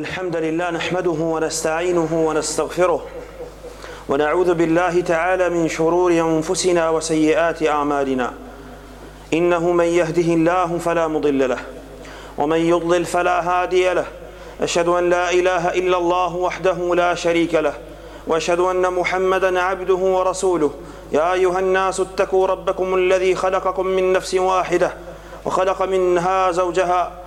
الحمد لله نحمده ونستعينه ونستغفره ونعوذ بالله تعالى من شرور أنفسنا وسيئات أعمالنا إنه من يهده الله فلا مضل له ومن يضلل فلا هادي له أشهد أن لا إله إلا الله وحده لا شريك له وأشهد أن محمدا عبده ورسوله يا أيها الناس اتقوا ربكم الذي خلقكم من نفس واحدة وخلق منها زوجها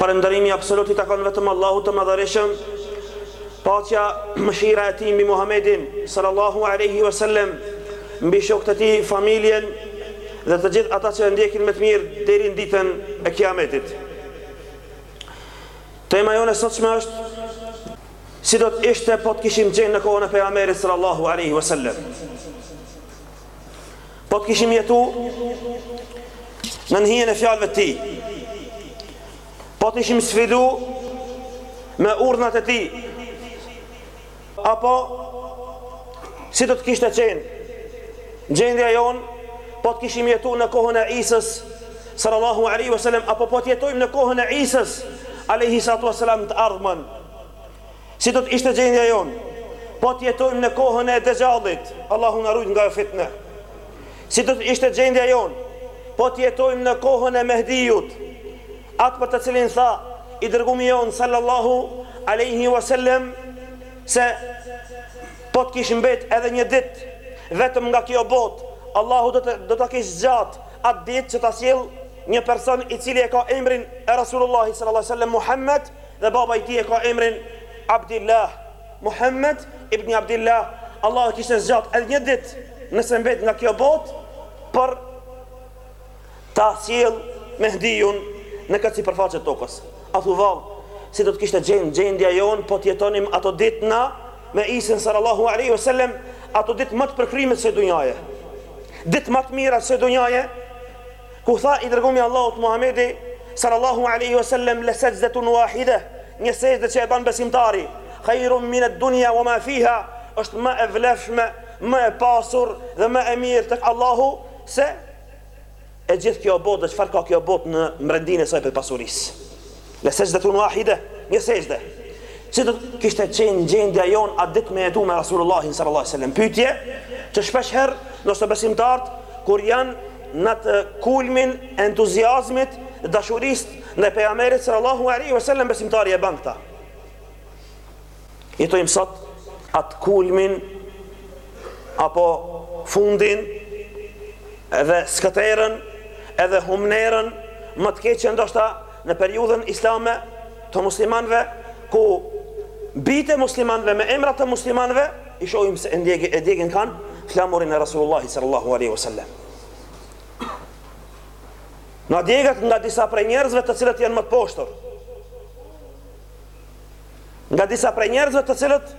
Falënderimi absolut i takon vetëm Allahut të Madhërishëm. Paqja, mëshira e Tij mbi Muhamedin sallallahu alaihi wasallam, mbi shokët e tij, familjen dhe të gjithë ata që e ndjekin me të mirë deri në ditën e Kiametit. Tema jonë e sotshme është si do të ishte po të kishim qenë në kohën e pejgamberit sallallahu alaihi wasallam. Po të kishim jetu nën hijen e fjalëve të tij Po të kishim sfidu Me urdhnat e tij Apo si do të kishte qenë Gjendja jonë Po të kishim jetu në kohën e Isës Sallallahu alaihi wasallam apo po të jetojmë në kohën e Isës Alaihi salatu wasallam të ardhmën Si do të ishte gjendja jonë, po të jetojmë në kohën e Dexhallit, Allahu na rujt nga ajo fitne. Si do të ishte gjendja jonë, po të jetojmë në kohën e Mehdiut, atë për të cilin tha i dërgumi jonë sallallahu alaihi wasallam se po të kish mbet edhe një ditë vetëm nga kjo botë, Allahu do ta kish zgjat atë ditë që ta sjell një person i cili e ka emrin e Rasulullahit sallallahu alaihi wasallam Muhammed Dhe baba i tij e ka emrin Abdillah, Muhammed ibn Abdillah, Allahu e kishte zgjatë edhe një ditë nëse mbet nga kjo botë për ta sjellë Mehdiun në këtë sipërfaqe të tokës. A thu vallë, si do të kishte qenë gjendja jonë po të jetonim ato ditë na me Isën sallallahu alejhi ve sellem, ato ditë ma të përkryme të kësaj dunjaje, ditë ma të mira të kësaj dunjaje? Ku tha i dërgumi i Allahut Muhamedi sallallahu alejhi ue sellem le sexhdetun wahideh, një sexhde që e ban besimtari, khairun min ed-dunja wa ma fiha, është më e vlefshme, më e pasur dhe më e mirë tek Allahu se e gjithë kjo botë dhe çfarë ka kjo botë në mbrendinë e saj prej pasurisë. Le sexhdetun wahide, një sexhde. Si do të kishte qenë gjendja jonë atë ditë me jetu me Rasulullahin sallallahu alaihi wasallam? Pyetje që shpesh herë ndoshta besimtarët kur janë në atë kulmin e entuziazmit dhe dashurisë ndaj pejgamberit sallallahu alaihi wasallam besimtari e ban këtë. jetojmë sot atë kulmin apo fundin edhe skëterrën edhe humnerën më të keqe ndoshta në periudhën islame të muslimanve ku bijtë e muslimanve me emra të muslimanve i shohim se e djegin kanë flamurin e Rasulullahi sallallahu alaihi wasallam. Na djeget nga disa prej njerëzve të cilët janë më të poshtër. nga disa prej njerëzve të cilët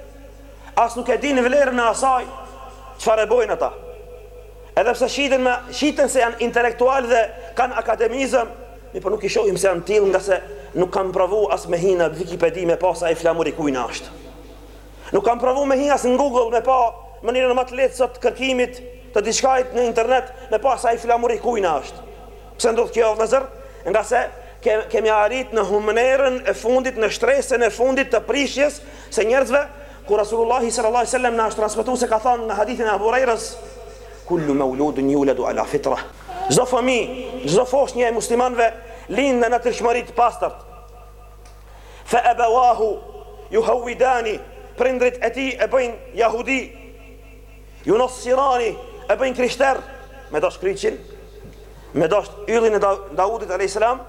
as nuk e dinë vlerën e asaj çfarë bojnë ata. Edhe pse shiten me shiten se janë intelektualë dhe kanë akademizëm, mirëpo nuk i shohim se janë të tillë ngase nuk kanë provu as me hina në Wikipedia me pa se ai flamur i kujna është. Nuk kanë provu me hi as në Google me pa mënyrën më të lehtë sot të kërkimit të diçkajt në internet me pa se ai flamur i kujna është. Pse ndodh kjo o vëllezër? Ngase kemi arrit në humnerën e fundit, në shtresën e fundit të prishjes së njerëzve, ku Rasulullahi sallallahu alaihi wasallam na është transmetu se ka thanë në hadithin e Abu Hurairës, Kullu mawludun yuladu alal fitra. Çdo fëmijë, çdo foshnje e muslimanëve lind në natyrshmëri të pastërt. Fa abawahu yuhawwidanihi, prindrit e tij e bëjnë jahudi. yunassiranihi e bëjnë krishter me dashtë kryqin, me dashtë yllin e Daudit alejhi selam,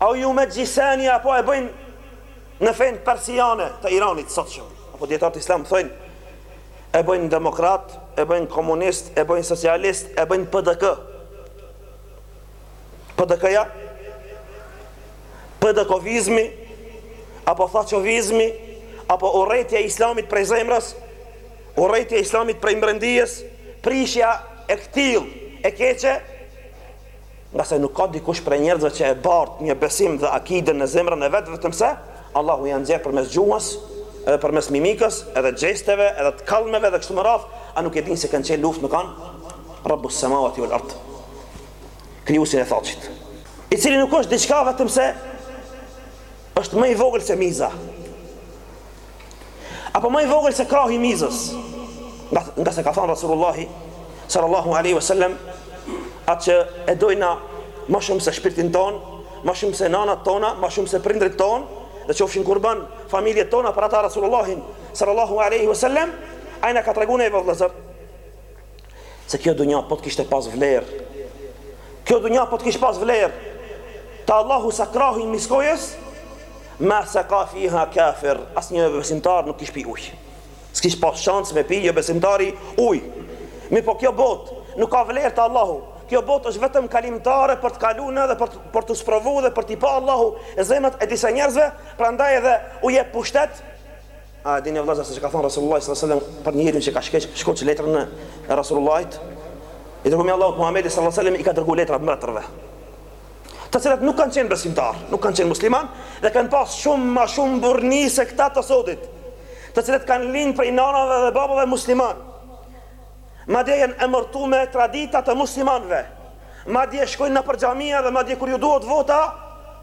aw yumajjisanihi apo e bëjnë në fenë persiane të Iranit të sotshëm, apo djetarët islam thojnë e bëjnë demokrat, e bëjnë komunist, e bëjnë socialist, e bëjnë PDK. PDK-ja, PDK-ovizmi, apo thaçovizmi, apo urrejtja e Islamit prej zemrës, Urrejtja e Islamit prej mbrendies, prishja e këtillë e keqe, ngase nuk ka dikush prej njerëzve që e bart një besim dhe akide në zemrën e vet vetëmse Allahu ia nxjerr përmes gjuhës, edhe përmes mimikës, edhe gjesteve, edhe të kallmeve dhe kështu me radhë, a nuk e dinë se kanë qenë luftë me kan Rabbus samawati wal ard. Krijuesin e Thaçit, i cili nuk është diçka vetëmse është më i vogël se miza. apo më i vogël se krahi i mizës. Nga, ngase ka thanë Rasulullahi sallallahu alaihi wasallam atë që e dojna ma shumë se shpirtin tonë, ma shumë se nanat tona, ma shumë se prindrit tonë, dhe qofshin kurban familjet tona për ata Rasulullahin sallallahu alaihi wasallam, ai na ka tregu neve, o vëllezër. Se kjo dunja po të kishte pas vlerë, kjo dunja po të kishte pas vlerë, te Allahu sa krahi i mushkojës, ma seka fiha kafir, asnjë besimtar nuk kish pi uj. S'kish pas shansë me pi, jobesimtari uj. Mirëpo kjo botë nuk ka vlerë te Allahu, kjo botë është vetëm kalimtare për të kalu ne dhe për të, për t'u sprovu dhe për t'i pa Allahu zemrat e disa njerëzve, prandaj edhe u jep pushtet, A e dini o vëllezër se çka ka thonë Rasulullahi sallallahu alaihi wasallam për njeriun që ka shkoq, shkoq letrën e Rasulullahit? I dërguari i Allahut Muhamedi sallallahu alaihi wasallam i ka dërguar letra mbretërve, të cilët nuk kanë qenë besimtarë, nuk kanë qenë muslimanë dhe kanë pas shumë ma shumë burrni se këta të sodit, të cilët kanë lind prej nanave dhe babave muslimanë. Madje janë emërtu me tradita të muslimanëve. Madje shkojnë nëpër xhamia dhe madje kur ju duhet vota,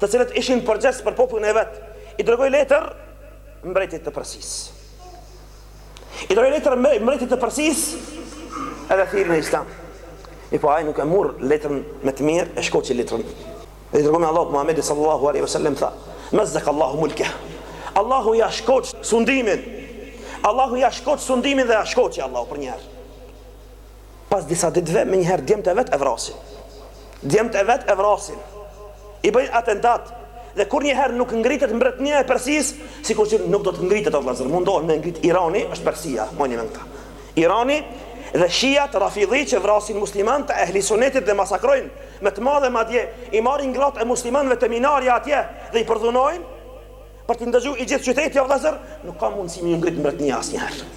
të cilët ishin përgjegjës për popullin e vet, i dërgoi letër mbretit të Persisë. I dërgoi letër mbretit të Persisë edhe e thirri në Islam. Mirëpo ai nuk e murr letrën me të mirë, e shkoqi letrën. Dhe i dërgoi Allahu Muhamedi sallallahu alaihi wasallam tha: "Mazzak Allahu mulke." Allahu ja shkoq sundimin. Allahu ja shkoq sundimin dhe ja shkoqi Allahu përnjëherë. Pas disa ditëve, menjëherë djemtë e vet e vrasin. Djemtë e vet e vrasin. I bëjnë atentat dhe kurrnjëherë nuk ngritet mbretnia e Persisë, sikur që nuk do të ngritet o vëllazër, mundohen me u ngrit Irani, është Persia, mani mend këta. Irani dhe shijat rafidhi që vrasin musliman të ehli sunetit dhe masakrojnë me të madhe madje i marrin gratë e muslimanëve te minarja atje dhe i përdhunojnë për t'i ndëgju i gjithë qyteti o vëllazër nuk ka mundësi me u ngrit mbretnia asnjëherë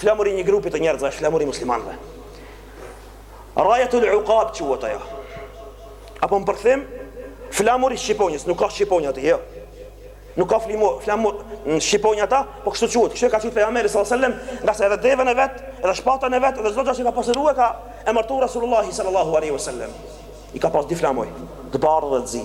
Flamuri i një grupi të njerëzve është flamuri i muslimanëve. Rajatul Uqab quhet ajo. Apo në përkthim, flamuri i shqiponjës, nuk ka shqiponjë aty, jo. Nuk ka flimo, flamur në shqiponjë ata, po kështu quhet. Kështu e ka thënë pejgamberi sallallahu alajhi wasallam, ngase edhe devën e vet, edhe shpatën e vet, edhe çdo gjë që ka poseduar e ka emërtuar Resulullah sallallahu alajhi wasallam. I ka pas dy flamuj, të bardhë dhe të zi.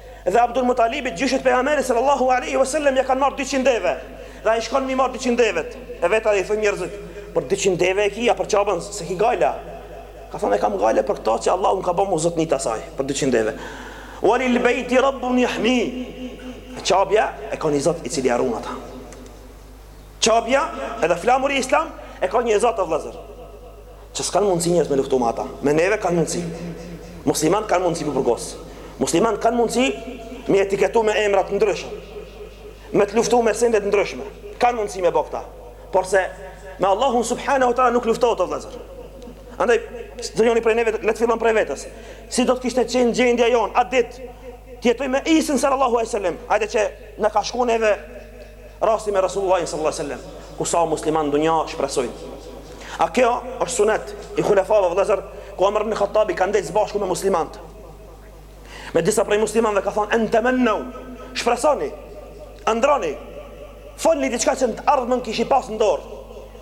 Dhe Abdul Mutalibit, gjyshit të Pejgamberit sallallahu alejhi ve sellem, ja kanë marrë dyqind deve. Dhe ai shkon m'i marr dyqind devet e veta. I thonë njerëzit, "Për dyqind deve e ki, a për Qabën s'e ki gajla?" Ka thonë, "E kam gajle për këto që Allahu më ka bo zotni t' asaj, për dyqind deve." Wa lil beyti rabbun yahmi. E Qabja e ka një Zot i cili e run ata. Qabja, edhe flamuri islam e ka një Zot o vëllezër. Që s'kanë mundësi njerëz me luftu me ata. Me neve kanë mundësi. Musliman kanë mundësi me t'burgos. Musliman kanë mundësi me t'etiketu me emra të ndryshëm. Me të luftu me sende të ndryshme. Kanë mundësi me bo këta. Porse me Allahun subhanahu wa taala nuk luftohet o vëllazër. Andaj dëgjoni prej neve, le të fillon prej vetes. Si do të kishte qenë gjendja jon atë ditë të jetojmë me Isën sallallahu alaihi wasallam, atë që na ka shkuar neve Rasti me Rasulullahin sallallahu alaihi wasallam, ku sa muslimanë në dunja shpresojnë. A kjo është sunet i hulefave vëllezër, ku Omer ibn Khattabi ka ndejtë bashkë me muslimanët. Me disa prej muslimanëve ka thonë en tamannu, shpresoni, ëndrroni, folni diçka që të ardhmen kish i pas në dorë.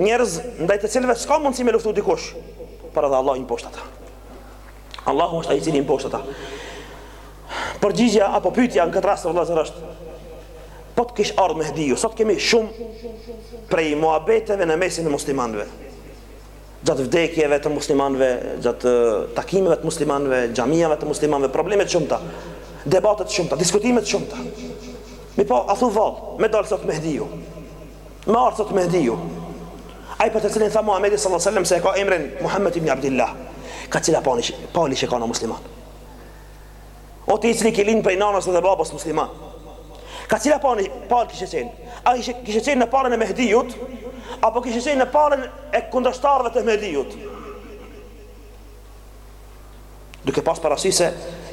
Njerëz ndaj të cilëve s'ka mundësi me luftu dikush, por edhe Allah i mposht ata. Allahu është ai i cili i mposht ata. Përgjigja apo pyetja në këtë rast o vëllazër është po të kish ardh Mehdiu, sot kemi shumë prej muhabeteve në mesin e muslimanëve. Gjatë vdekjeve të muslimanëve, gjatë takimeve të muslimanëve, xhamive të muslimanëve, probleme të shumta, debate të shumta, diskutime të shumta. Mirëpo, a thu vallë, me dalë sot Mehdiu. Me ardhë sot Mehdiu, ai për të cilin tha Muhamedi sallallahu alaihi wasallam se e ka emrin Muhammed ibn Abdullah, ka cila palë kishe kanë o musliman. O ti i cili ke lind prej nanes dhe babës musliman. Ka cila palë palë kishe qenë? A kishe kishe qenë në palën e Mehdiut apo kishe qenë në palën e kundërshtarëve të Mehdiut? Duke pas parasysh se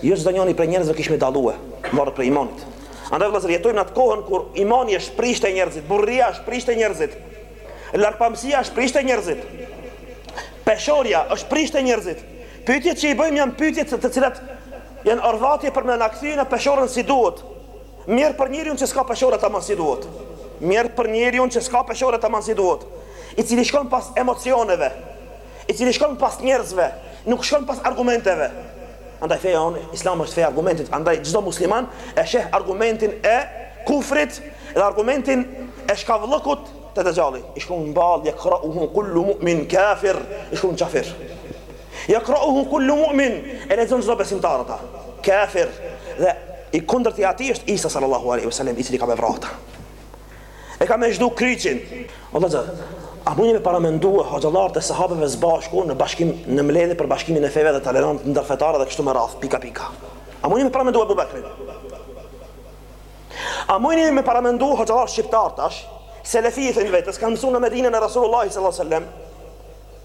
jo çdo njëri prej njerëzve kish me dallue, varet prej imanit. Andaj vëllazër jetojmë në atë kohën kur imani është prish te njerëzit, burrëria është prish te njerëzit. Largpamësia është prish te njerëzit. Peshorja është prish te njerëzit. Pyetjet që i bëjmë janë pyetjet të cilat janë orvatje për me na kthy në peshorën si duhet. Mjerë për njeriun që s'ka peshorë tamam si duhet. Mjerë për njeriun që s'ka peshorë tamam si duhet. I cili shkon pas emocioneve, i cili shkon pas njerëzve, nuk shkon pas argumenteve. Andaj feja jonë Islami është feja e argumentit, andaj çdo musliman e sheh argumentin e kufrit dhe argumentin e shkavllëkut te Dexhalli. I shkrun n'ball ya qra'uhu kullu mu'min kafir, i shkrun kafir. Ya qra'uhu kullu mu'min, e lexon çdo besimtar ata. Kafir dhe i kundërti atij është Isa sallallahu alaihi wasallam i cili ka me vra ata. E ka me zhdu kryqin. O vëllazër, a mujnë me paramendue hoxhallarët e sahabëve s'bashku në bashkim në mbledhje për bashkimin e feve dhe tolerancë ndërfetare dhe kështu me radhë, pika pika. A mujnë me paramendue Ebu Bekrin? A mujnë me paramendu hoxhallarët shqiptarë tash, selefi i thonë vetes, kanë mësu në Medinën e Rasulullahi sallallahu sallam,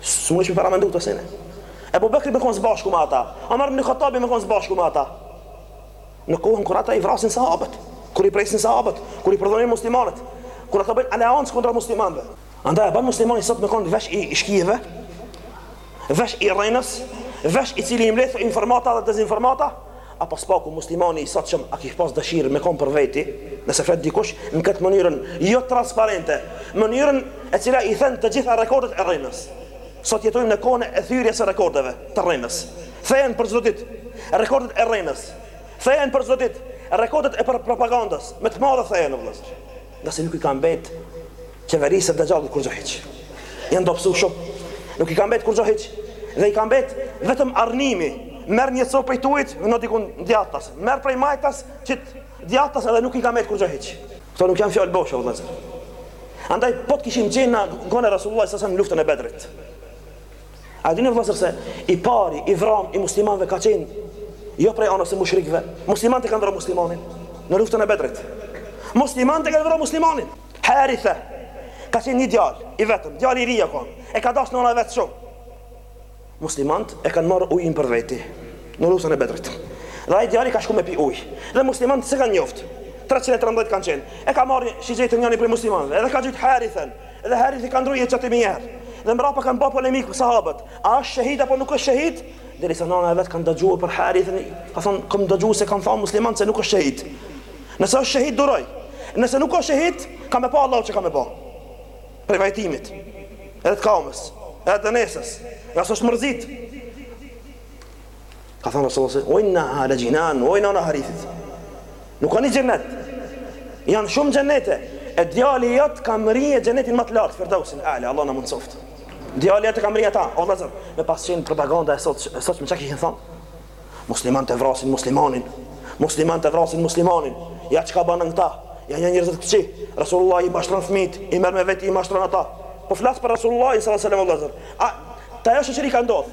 S'mujsh me paramendu këto sene. Ebu Bekri me kon së bashku me ata, Omer ibn Khattabi me kon së bashku me ata. Në kohën kur ata i vrasin sahabët, kur i presin sahabët, kur i përdhunojnë muslimanët, kur ata bëjnë aleancë kundra muslimanëve. Andaj a bën muslimani sot me kon vesh i shkijeve, vesh i rrenës, vesh i cili i mbledh informata dhe dezinformata? Apo s'paku muslimani i sotshëm a kish pas dëshirë me kon për veti, nëse flet dikush në këtë mënyrën jo transparente, mënyrën e cila i then të gjitha rekordet e rrenës. Sot jetojmë në kohën e thyerjes së rekordeve të rrenës. Thehen për çdo ditë rekordet e rrenës. Thehen për çdo ditë rekordet e propagandës, me të madhe thehen o vëllezër. Ngase nuk i ka mbet qeverisë së Dexhallit kurrxo hiç. Janë dobësuar shumë. Nuk i ka mbet kurrxo hiç. Dhe i ka mbet vetëm arnimi. Merr një copë prej tu, qit në dikun djathtas. Merr prej majtas, qit djathtas edhe nuk i ka mbet kurrxo hiç. Këto nuk janë fjalë boshe, vëllazër. Andaj po të kishim qenë në kohën e Rasulullah sallallahu alaihi wasallam luftën e Bedrit. A e dini vëllazër se i pari i vramë i muslimanëve ka qenë jo prej anës së mushrikëve. Muslimanët e kanë vrarë muslimanin në luftën e Bedrit. Muslimanët e kanë vrarë muslimanin. Haritha ka qenë një djalë i vetëm, djalë i ri ka qenë. E ka dashur nëna vet shumë. Muslimanët e kanë marrë ujin për veti në luftën e Bedrit. Dhe ai djali ka shkuar me pi ujë. Dhe muslimanët s'e kanë njoftë. 313 kanë qenë. E ka marrë shigjetën njëri prej muslimanëve. Edhe ka gjujt Harithën. Edhe Harithi ka ndrru jetë aty menjëherë dhe mrapa kanë ba polemikë sahabët, a është shahid apo nuk është shahid, derisa nana e vet ka dëgjuar për Harithin, ka thonë, kom dëgju se kanë thonë muslimanët se nuk është shahid. Nëse është shahid, duroj. Nëse nuk është shahid, ka me pa Allahu çka kam me ba. Prej vajtimit, edhe të kjamës, edhe të dnesës, ngase është mërzit. Ka thënë Rasulullah se innaha la jinan, o nana e Harithit. Nuk ka një xhenet. Janë shumë xhenete. E djali jot ka mrri xhenetin më të lartë, Firdausin Ala, Allah na mundsoft. Djali jot ka mrri ata, o Allahu. Me pas qenë propaganda e sotit, e sotme çka kishin thënë? Muslimanët e vrasin muslimanin. Muslimanët e vrasin muslimanin. Ja çka bën ata? Ja janë njerëz të këqij. Rasulullah i mashtron fëmit, i merr me veti i mashtron ata. Po flas për Rasulullah sallallahu alaihi wasallam. Atëherë çfarë ka ndodh?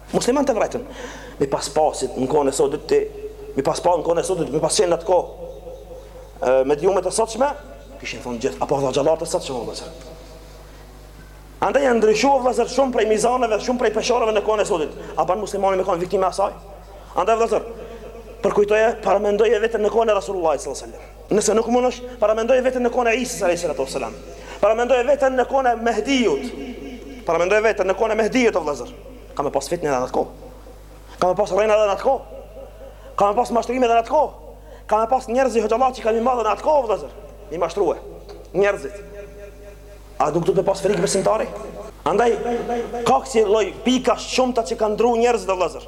Muslimanët e vranë, me pas pasë në kohën e sotit ti, me pas pasë në kohën e sotit, me pas qenë në atë kohë, mediumet e sotshme, kishin thonë gjithë, apo dexhallat e sotshme, vëllezër. Andaj janë ndryshuar vëllezër shumë prej mizaneve, shumë prej peshoreve në kohën e sotit. A banë muslimani me kanë viktimë e saj? Andaj vëllezër, përkujtoje, paramendoje veten në kohën e Rasulullah s.a.s. Nëse nuk mundesh, paramendoje veten në kohën e Isës a.s. Paramendoje veten në kohën e Mehdiut, paramendoje veten në kohën e Mehdiut, o vëllezër. Ka me pas fitnë edhe në atë kohë. Ka me pas rrena edhe në atë kohë. Ka me pas mashtrime edhe në atë kohë. Ka me pas njerëzi, hoxhallarë që kanë me dalë në atë kohë vëllazër. Me i mashtrue njerëzit. A nuk do me pas frikë besimtari? Andaj ka kësi lloj pika të shumta që kanë ndrru njerëzit o vëllazër.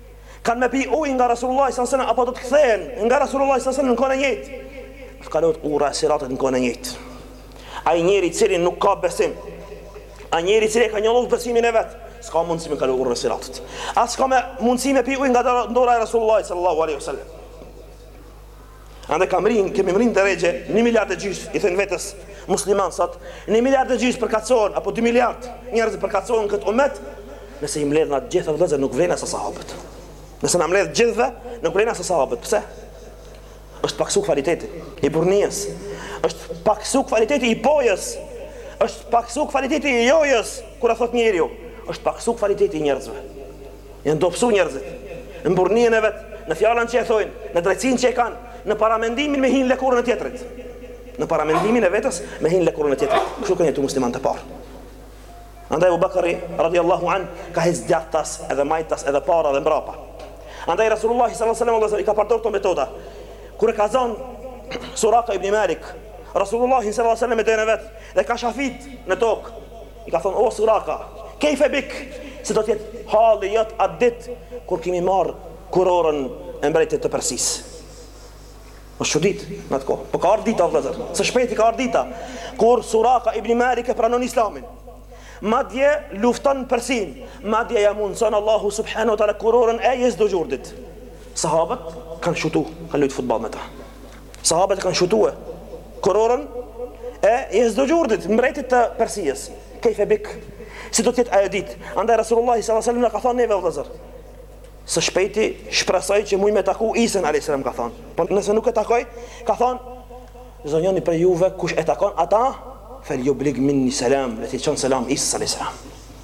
Kanë me pi ujë nga Rasulullah sallallahu alaihi apo do të kthehen nga Rasulullah sallallahu alaihi wasallam në kohën e njëjtë. Të kalohet ura e siratit në kohën e njëjtë. Ai njeri i cili nuk ka besim, ai njeri i cili ka njollu besimin e vet, s'ka mundësi me kalu urën e siratit. As s'ka me mundësi me pi ujë nga dora e Rasulullah sallallahu alaihi wasallam. Andaj kam mrri, kemi mrri në derexhe, 1 miliard e gjys, i thënë vetes musliman sot, 1 miliard e gjys përkatësohen apo 2 miliard njerëz përkatësohen këtë umet, nëse i mbledh na gjithë vëllezër nuk vlejna sa sahabët. Nëse na mbledh gjithëve, nuk vlejna sa sahabët. Pse? Është paksu kvaliteti i burrnisë. Është paksu kvaliteti i pojës. Është paksu kvaliteti i jojës, kur e thot njeriu, është paksu kvaliteti i njerëzve. Janë dobësu njerëzit Në burrninë e vet Në fjalën që e thojnë Në drejtësinë që e kanë Në paramendimin me hi n'lëkurën e tjetrit Në paramendimin e vetes Me hi n'lëkurën e tjetrit Kështu kanë jetu muslimanët e parë Andaj Ebu Bekri Radiallahu anh Ka hec djathtas Edhe majtas Edhe para dhe mbrapa Andaj Rasulullahi sallallahu alaihi wasallam i ka përdor këto metoda. Kur e ka zon Suraka ibn Malik, Rasulullahi sallallahu alaihi wasallam e din vet dhe ka sharrit në tokë. I ka thënë, O Suraka, kejfe bik, si do të jetë halli jot atë ditë kur kemi marrë kurorën e mbretit të Persisë? Është çudit në atë kohë. Po ka ardh dita, o vëllezër. Së shpejti ka ardh dita kur Suraka ibn Malik e pranon Islamin. Madje lufton Persinë, madje ja mundson Allahu subhanahu wa taala kurorën e Jezdexherdit. Sahabët kanë shutu, kanë lujt futboll me ta. Sahabët e kanë shutu Kurorën e Jezdexherdit Mbretit të Persisë Kejfe bik Si do të jetë ajo dit Andaj Rasulullah s.a.s. na ka thonë neve vëllezër Së shpejti shpresoj që muj me e taku Isën a.s. ka thonë Por nëse nuk e takoj Ka thonë Ndonjoni prej juve kush e takon ata Fel jublig minni selam Le t'i çon selam Isës a.s.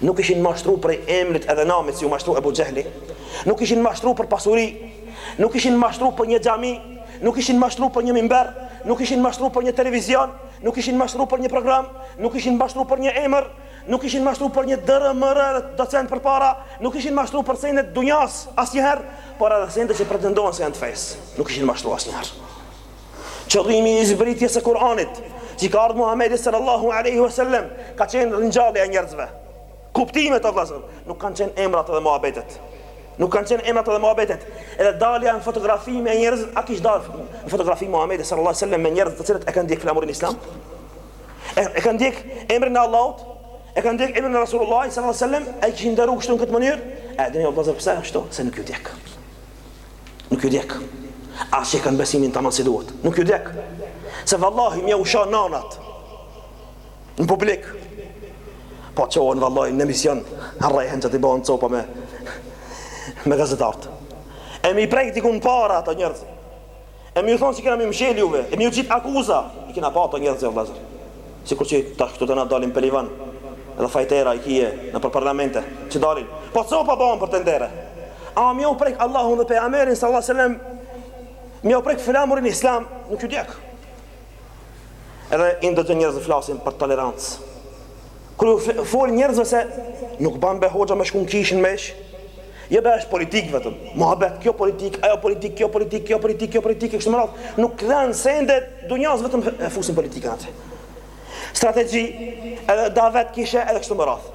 Nuk ishin mashtru prej emrit edhe namit si u mashtru Ebu Xhehli Nuk ishin mashtru për pasuri Nuk ishin mashtru për një xhami Nuk ishin mashtru për një mimber Nuk ishin mashtru për një televizion Nuk ishin mashtru për një program Nuk ishin mashtru për një emër Nuk ishin mashtru për një Dr. Mr. dhe docent përpara Nuk ishin mashtru për sende t'dunjas asnjëherë Por edhe sendet që pretendohen se janë të fesë Nuk ishin mashtru asnjëherë Qëllimi i zbritjes së Kur'anit, që i ka ardh Muhamedit sallallahu alaihi wasallam, ka qenë ringjallja e njerëzve. Kuptimet o vëllezër nuk kanë qenë emrat edhe muhabetet. Nuk kanë qenë emrat edhe muhabetet. Edhe dalja në fotografi me njerëz, a kish dalë në fotografi Muhamedi sallallahu alaihi wasallam me njerëz të cilët e kanë djeg flamurin islam? E, e kanë ndjek emrin e Allahut? E kanë ndjek emrin e Rasulullah sallallahu alaihi wasallam? A i kishin nderu kështu në këtë mënyrë? A dini vëllezër pse kështu? Se nuk ju djeg. Nuk ju djeg. As e kanë besimin tamam si duhet. Nuk ju djeg. Se vallahi me jau sha nanat. Në publik. Po çohen vallahi në emision, rrehen që t'i bëhen copa me me gazetart. E mi pre ti kun para ata njerëz. E me ju thonë qi kena me ju mshel juve, e me ju gjit akuza, i kena pa ato njerëz o vëllezër. Sikur që tash këtu të na dalin pelivan dhe fajtera i kije nëpër parlamente që dalin, po copa bëhen për tendere. A me ju prek Allahun dhe Pejgamberin sallallahu alejhi dhe selem, me ju prek flamurin islam, nuk ju djeg. Edhe i ndëgjon njerëz flasin për tolerancë. Kur ju fol njerëzve se nuk ban be hoxha me shku në kishë n'meshë, jo be është politikë vetëm, muhabet kjo politikë, ajo politikë, kjo politikë, kjo politikë, kjo politikë, e kështu me radhë, nuk lenë sende t'dunjas vetëm e fusin politikën aty. Strategji edhe davet kishe edhe kështu me radhë.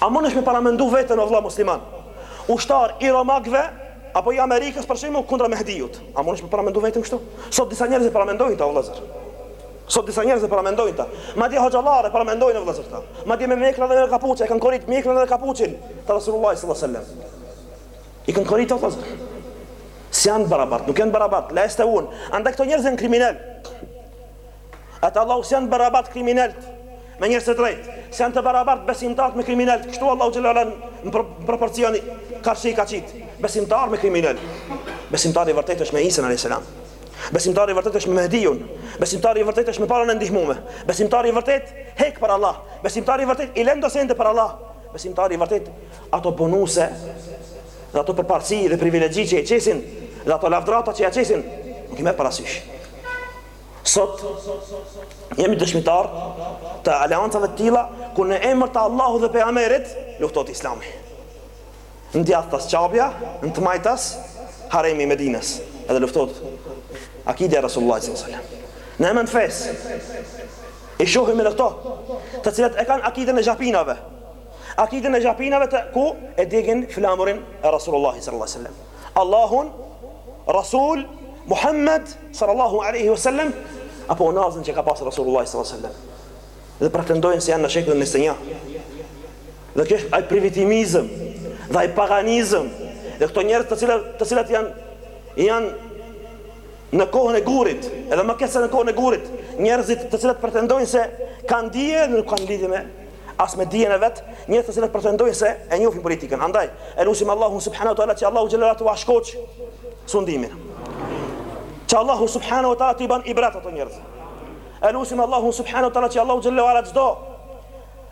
A mundesh me paramendu veten o vëlla musliman? Ushtar i romakëve apo i Amerikës për shembull kundra Mehdiut. A mundesh me paramendu veten kështu? Sot disa njerëz e paramendojnë ta o vëllazër. Sot disa njerëz e paramendojnë ta. Madje hoxhallarë e paramendojnë o vëllazër ta. Madje me mjekra dhe me kapuçe e kanë korrit mjekrën dhe kapuçin të Rasulullahit sallallahu alaihi wasallam. I kanë korrit o vëllazër. S'janë barabart, nuk janë barabart. La jestevun. Andaj këto njerëz janë kriminal. Te Allahu s'janë barabart kriminelt me njerëz të drejt, s'janë të barabart besimtarët me kriminelt, kështu Allahu xhelle ue ala në proporcioni karshi i ka qitë, besimtar me kriminel. Besimtari i vërtet është me Isën a.s. Besimtari i vërtet është me Mehdiun, besimtari i vërtet është me palën e ndihmume, besimtari i vërtet hek për Allah, besimtari i vërtet i len do sende për Allah, besimtari i vërtet ato bonuse dhe ato përparësi dhe privilegje që ia qesin dhe ato lavdata që ia qesin, nuk i merr parasysh. Sot jemi dëshmitar të aleancave të tilla ku në emër të Allahut dhe pejgamerit luftohet Islami. Në djathtas Qabja, në të majtas Haremi i Medinës, edhe luftohet Akidja e Resulullah sallallahu alaihi wasallam. Në emër të fesë i shohim edhe këto, të cilat e kanë akiden e xhapinave. Akiden e xhapinave ku e djegin flamurin e Resulullah sallallahu alaihi wasallam. Allahun Rasul Muhammed Sallallahu alejhi ue sellem apo unazën që ka pasur Resulullahi sallallahu alejhi ue sellem dhe pretendojnë se janë në shekullin njëzet e një. Dhe kjo është ai privitimizëm dhe ai paganizëm dhe këto njerëz të cilat të cilat janë janë në kohën e gurit, edhe më keq se në kohën e gurit, njerëzit të cilat pretendojnë se kanë dije edhe nuk kanë lidhje me as me dijen e vet, njerëz të cilat pretendojnë se e njohin politikën. Andaj, e lusim Allahun subhanahu wa taala që Allahu xhelle ue ala t'ua shkoç sundimin. Që Allahu subhanahu wa taala t'i ban ibret ato njerëz. E lusim Allahun subhanahu wa taala që Allahu xhelle ue ala çdo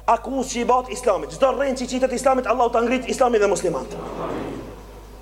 akuzë që i bëhet Islamit, çdo rrenë që i qitet Islamit, Allahu ta ngrit Islamin dhe muslimanët.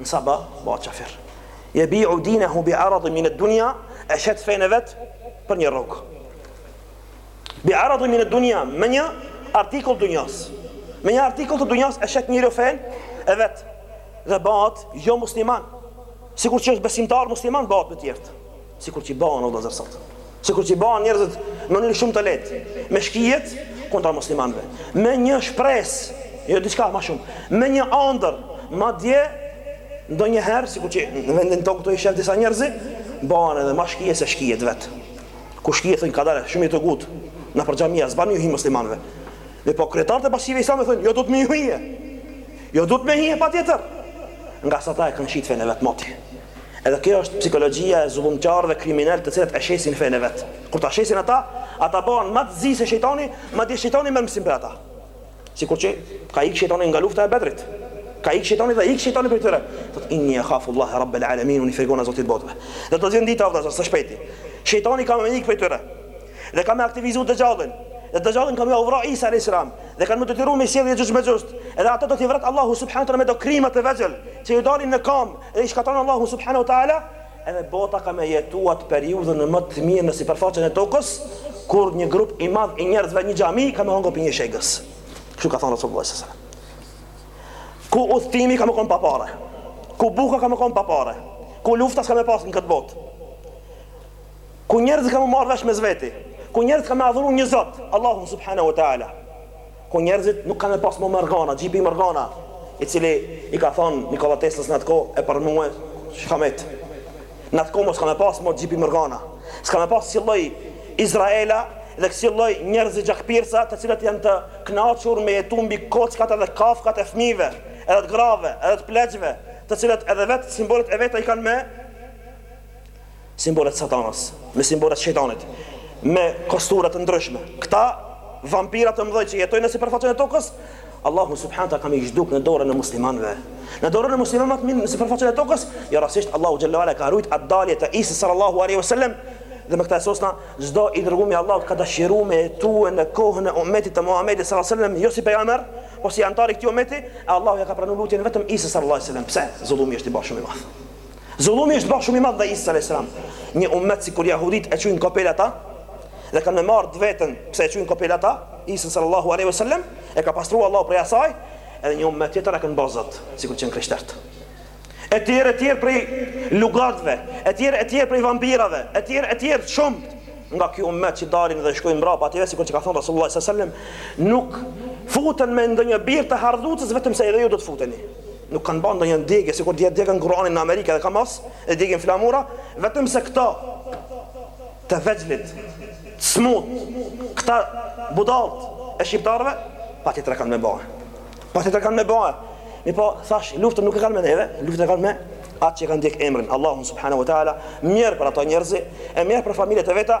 Në sabah bëhet qafir. Yabi'u dinahu bi'aradin min ad-dunya, e shet fenë e vet për një rrogë. Bi'aradin min ad-dunya, me një artikull të dunjas. Me një artikull të dunjas e shet njeriu fenë e vet dhe bëhet jo musliman. Sikur që është besimtar musliman bëhet me tjerët. Sikur që bëhen o vëllezër sot. Sikur që bëhen njerëzit në mënyrë shumë të lehtë, me shkijet kundra muslimanëve, me një shpresë, jo diçka më shumë, me një ëndërr, madje ndonjëherë sikur që në vendin tonë këtu i shef disa njerëz, bëhen edhe më shkije se shkijet vet. Ku shkijet thonë kadale, shumë i dëgut në për xhamia, s'ban me ju hi muslimanëve. Dhe po kryetarët e bashkive islame thonë, jo do t'u hijmë. Jo do t'u hijmë patjetër. Ngase ata e kanë shit fenë vet moti. Edhe kjo është psikologjia e zullumqarëve kriminelë të cilët e shesin fenë e vet. Kur ta shesin ata, ata bohen ma të zi se shejtani, madje shejtani merr mësim për ata. Sikur që ka ik shejtani nga lufta e Bedrit, ka ik shejtani dhe ik shejtani prej tyre. Thot, inni ehafu Allahe rabbel alemin, unë i frigona Zotit botëve. Dhe do vjen dita avdaz, së shpejti. Shejtani ka me ik prej tyre. Dhe ka me aktivizu Dexhallin, dhe Dexhallin ka me jau vra Isa alejhi selam, dhe kanë me u detyru me sjellë jexhuxh mexhuxht, edhe ata do t'i vret Allahu subhanahu wa taala me do krima të vegjël, që ju dalin në kam, dhe i shkatërron Allahu subhanahu wa taala, edhe bota ka me jetu atë periudhën më të mirë në sipërfaqen e tokës, kur një grup i madh i njerëzve një xhami ka me hongër pi një shegës. Kështu ka thon Resulullah sallallahu alaihi wasallam. Ku udhëtimi ka me kon pa pare, ku buka ka me kon pa pare, ku lufta s'ka me pas në këtë botë. Ku njerëzit kanë me u marrë vesh mes veti, ku njerëzit kanë me adhuru një Zot, Allahun subhanahu wa taala, ku njerëzit nuk kanë me pas më Morgana, JP Morgana, i cili i ka thonë Nikola Teslës në atë kohë e për mua çka met. Në atë kohë mo s'ka me pas më JP Morgana, s'ka me pas ksi lloj Izraela dhe kësi lloj njerëzi gjakpirsa të cilët janë të kënaqur me jetu mbi kockat edhe kafkat e fëmijëve, edhe të grave, edhe të pleqve, të cilët edhe vetë simbolet e veta i kanë me Simbole të Satanës, me simbole të Shejtanit, me kostura të ndryshme. Këta vampira të mëdhenj që jetojnë në sipërfaqen e tokës, Allahu subhanahu teala ka me i zhdukë në dorën e muslimanëve. Në dorën e muslimanëve më të mirë në sipërfaqen e tokës, jo rastësisht Allahu xhelle ue ala e ka rujt atë dalje të Isës sallallahu alaihi wasallam dhe me këtë e sosim çdo i dërguar i Allahut ka dëshiruar me jetu në kohën e ummetit të Muhamedit sallallahu alaihi wasallam, jo si pejgamber, po si anëtar i këtij ummeti, e Allahu ia ka pranuar lutjen vetëm Isës sallallahu alaihi wasallam. Pse? Zullumi është ba shumë i madh. Zullumi është ba shumë i madh ndaj Isës alejhi selam. Një ummet sikur jahuditë e quajnë kopil ata dhe kanë me marrë të veten pse e quajnë kopil ata, Isën sallallahu alejhi wasallam e ka pastruar Allahu prej asaj, edhe një ummet tjetër e kanë ba zot, sikur që janë krishterët. E tjerë e tjerë prej lugatëve, e tjerë e tjerë prej vampirave, e tjerë e tjerë shumë nga ky ummet që dalin dhe shkojnë mbrapa atyre, sikur që ka thënë Rasulullah sallallahu alejhi wasallam, nuk futen me ndonjë birë të hardhucës vetëm se edhe ju do të futeni. nuk kanë ba ndonjë djegie sikur dje e djegën Kur'anin në Amerikë dhe ka masi djegin flamura vetëm se këta të vegjlit t'smutë këta budallt e shqiptarëve patjetër kanë me ba e patjetër kanë me ba e mirëpo thash luftën nuk e kanë me neve luftën e kanë me atë që kanë djegë emrin Allahun subhanahu wa ta'ala mjerë për ata njerëz e mjerë për familjet e veta